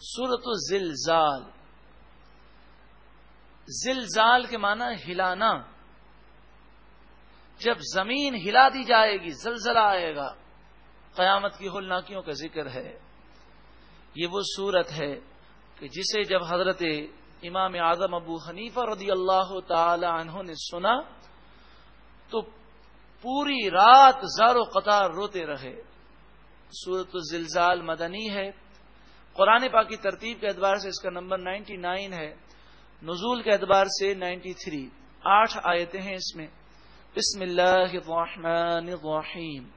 سورت زلزال. زلزال کے معنی ہلانا. جب زمین ہلا دی جائے گی، زلزلہ آئے گا، قیامت کی ہلناکیوں کا ذکر ہے۔ یہ وہ صورت ہے کہ جسے جب حضرت امام اعظم ابو حنیفہ رضی اللہ تعالی عنہ نے سنا، تو پوری رات زار و قطار روتے رہے۔ سورت الزلزال مدنی ہے۔ قرآن پاک کی ترتیب کے اعتبار سے اس کا نمبر نائنٹی نائن ہے، نزول کے اعتبار سے نائنٹی تھری، آٹھ آیتیں ہیں اس میں۔ بسم اللہ الرحمن الرحیم۔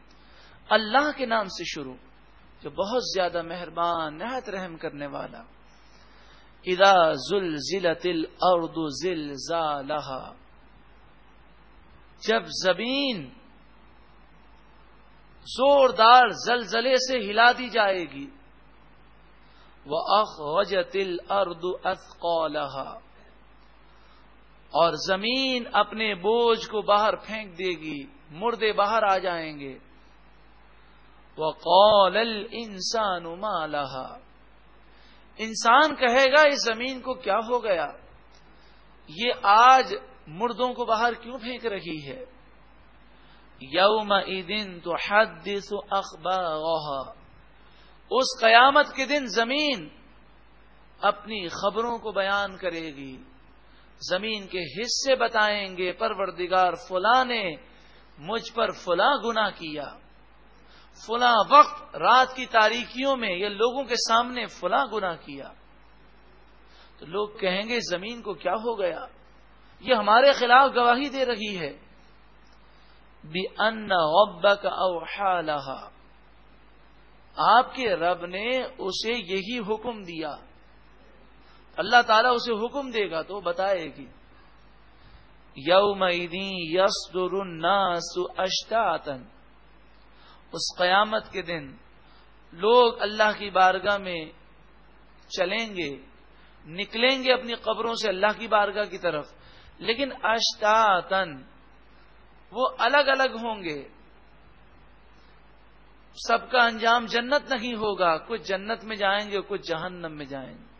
اللہ کے نام سے شروع، جو بہت زیادہ مہربان، نہایت رحم کرنے والا۔ ادا زل ضلع تل اردو جب زمین زوردار زلزلے سے ہلا دی جائے گی وہ اخ تل اردو اور زمین اپنے بوجھ کو باہر پھینک دے گی، مردے باہر آ جائیں گے۔ وہ قول انسان انسان کہے گا، اس زمین کو کیا ہو گیا؟ یہ آج مردوں کو باہر کیوں پھینک رہی ہے؟ یوم دن تو حدث اخبار اس قیامت کے دن زمین اپنی خبروں کو بیان کرے گی۔ زمین کے حصے بتائیں گے، پروردگار فلاں نے مجھ پر فلاں گنا کیا۔ فلاں وقت، رات کی تاریخیوں میں یہ لوگوں کے سامنے فلاں گنا کیا۔ تو لوگ کہیں گے، زمین کو کیا ہو گیا؟ یہ ہمارے خلاف گواہی دے رہی ہے۔ بھی ان کا اوحالہ آپ کے رب نے اسے یہی حکم دیا۔ اللہ تعالیٰ اسے حکم دے گا تو بتائے گی۔ یوم یس الناس اشتاطن اس قیامت کے دن لوگ اللہ کی بارگاہ میں چلیں گے، نکلیں گے اپنی قبروں سے اللہ کی بارگاہ کی طرف۔ لیکن اشتاطن وہ الگ الگ ہوں گے۔ سب کا انجام جنت نہیں ہوگا۔ کچھ جنت میں جائیں گے کچھ جہنم میں جائیں گے۔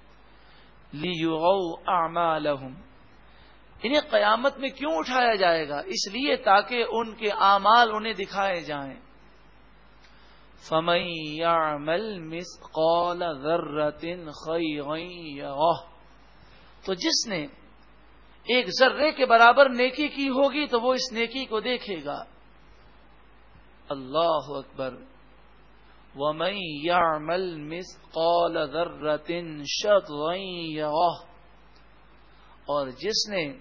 انہیں قیامت میں کیوں اٹھایا جائے گا؟ اس لیے تاکہ ان کے اعمال انہیں دکھائے جائیں۔ فمئی مس قول تو جس نے ایک ذرے کے برابر نیکی کی ہوگی تو وہ اس نیکی کو دیکھے گا۔ اللہ اکبر۔ ومن يعمل مثقال ذرة شطرا يره اور جس نے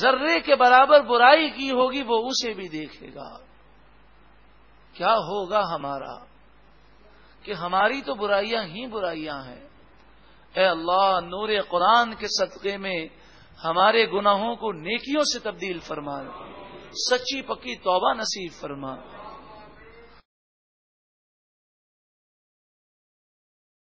ذرے کے برابر برائی کی ہوگی وہ اسے بھی دیکھے گا۔ کیا ہوگا ہمارا؟ کہ ہماری تو برائیاں ہی برائیاں ہیں۔ اے اللہ، نور قرآن کے صدقے میں ہمارے گناہوں کو نیکیوں سے تبدیل فرما۔ سچی پکی توبہ نصیب فرما۔